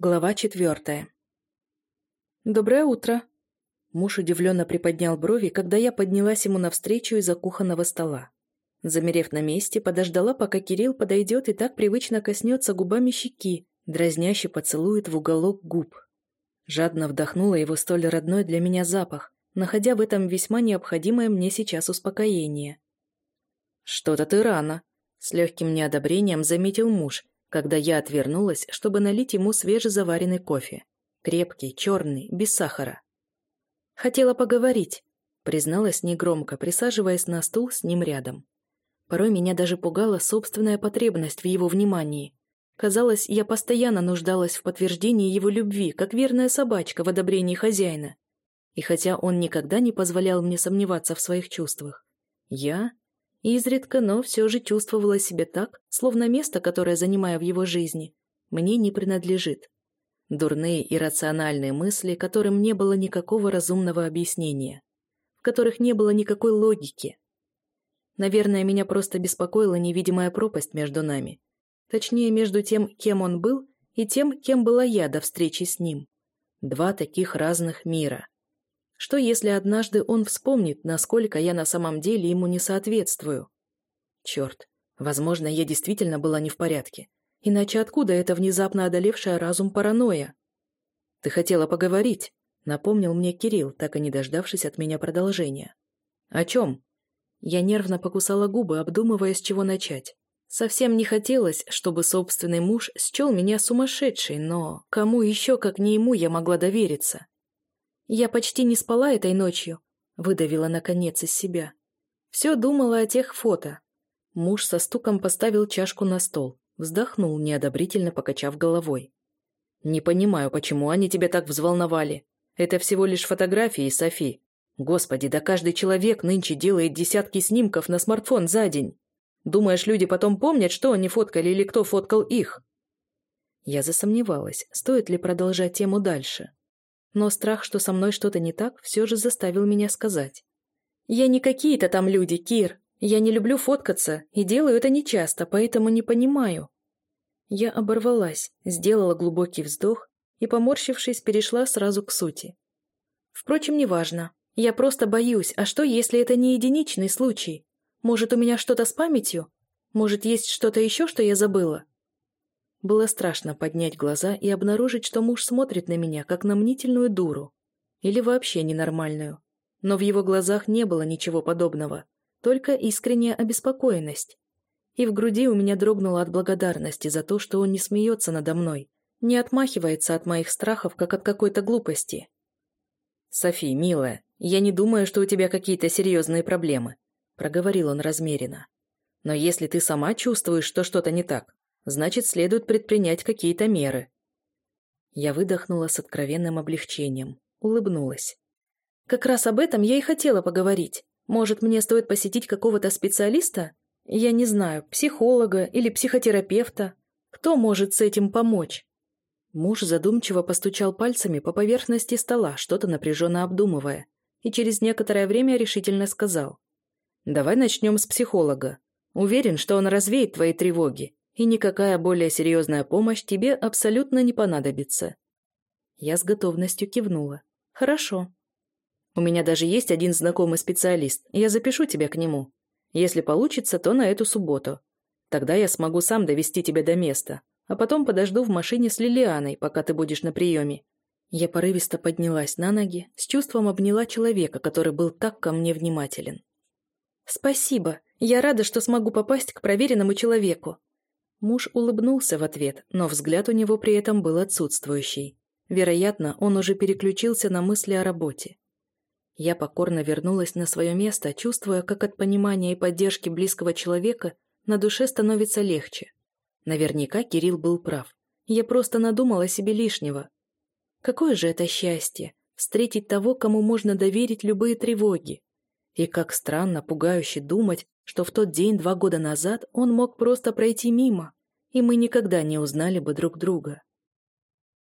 Глава четвертая. «Доброе утро!» Муж удивленно приподнял брови, когда я поднялась ему навстречу из-за кухонного стола. Замерев на месте, подождала, пока Кирилл подойдет и так привычно коснется губами щеки, дразняще поцелует в уголок губ. Жадно вдохнула его столь родной для меня запах, находя в этом весьма необходимое мне сейчас успокоение. «Что-то ты рано», — с легким неодобрением заметил муж, когда я отвернулась, чтобы налить ему свежезаваренный кофе. Крепкий, черный, без сахара. «Хотела поговорить», — призналась негромко, присаживаясь на стул с ним рядом. Порой меня даже пугала собственная потребность в его внимании. Казалось, я постоянно нуждалась в подтверждении его любви, как верная собачка в одобрении хозяина. И хотя он никогда не позволял мне сомневаться в своих чувствах, я Изредка, но все же чувствовала себя так, словно место, которое занимаю в его жизни, мне не принадлежит. Дурные иррациональные мысли, которым не было никакого разумного объяснения, в которых не было никакой логики. Наверное, меня просто беспокоила невидимая пропасть между нами. Точнее, между тем, кем он был, и тем, кем была я до встречи с ним. Два таких разных мира. Что если однажды он вспомнит, насколько я на самом деле ему не соответствую? Черт, возможно, я действительно была не в порядке. Иначе откуда эта внезапно одолевшая разум паранойя? Ты хотела поговорить, напомнил мне Кирилл, так и не дождавшись от меня продолжения. О чем? Я нервно покусала губы, обдумывая, с чего начать. Совсем не хотелось, чтобы собственный муж счел меня сумасшедшей, но кому еще, как не ему, я могла довериться? Я почти не спала этой ночью, выдавила наконец из себя. Все думала о тех фото. Муж со стуком поставил чашку на стол, вздохнул, неодобрительно покачав головой. «Не понимаю, почему они тебя так взволновали. Это всего лишь фотографии, Софи. Господи, да каждый человек нынче делает десятки снимков на смартфон за день. Думаешь, люди потом помнят, что они фоткали или кто фоткал их?» Я засомневалась, стоит ли продолжать тему дальше но страх, что со мной что-то не так, все же заставил меня сказать. «Я не какие-то там люди, Кир. Я не люблю фоткаться и делаю это нечасто, поэтому не понимаю». Я оборвалась, сделала глубокий вздох и, поморщившись, перешла сразу к сути. Впрочем, неважно. Я просто боюсь, а что, если это не единичный случай? Может, у меня что-то с памятью? Может, есть что-то еще, что я забыла? Было страшно поднять глаза и обнаружить, что муж смотрит на меня, как на мнительную дуру. Или вообще ненормальную. Но в его глазах не было ничего подобного, только искренняя обеспокоенность. И в груди у меня дрогнуло от благодарности за то, что он не смеется надо мной, не отмахивается от моих страхов, как от какой-то глупости. «Софи, милая, я не думаю, что у тебя какие-то серьезные проблемы», — проговорил он размеренно. «Но если ты сама чувствуешь, что что-то не так, Значит, следует предпринять какие-то меры. Я выдохнула с откровенным облегчением, улыбнулась. Как раз об этом я и хотела поговорить. Может, мне стоит посетить какого-то специалиста? Я не знаю, психолога или психотерапевта. Кто может с этим помочь? Муж задумчиво постучал пальцами по поверхности стола, что-то напряженно обдумывая, и через некоторое время решительно сказал. «Давай начнем с психолога. Уверен, что он развеет твои тревоги и никакая более серьезная помощь тебе абсолютно не понадобится». Я с готовностью кивнула. «Хорошо. У меня даже есть один знакомый специалист, я запишу тебя к нему. Если получится, то на эту субботу. Тогда я смогу сам довести тебя до места, а потом подожду в машине с Лилианой, пока ты будешь на приеме». Я порывисто поднялась на ноги, с чувством обняла человека, который был так ко мне внимателен. «Спасибо. Я рада, что смогу попасть к проверенному человеку. Муж улыбнулся в ответ, но взгляд у него при этом был отсутствующий. Вероятно, он уже переключился на мысли о работе. Я покорно вернулась на свое место, чувствуя, как от понимания и поддержки близкого человека на душе становится легче. Наверняка Кирилл был прав. Я просто надумала себе лишнего. Какое же это счастье — встретить того, кому можно доверить любые тревоги. И как странно, пугающе думать, что в тот день два года назад он мог просто пройти мимо, и мы никогда не узнали бы друг друга.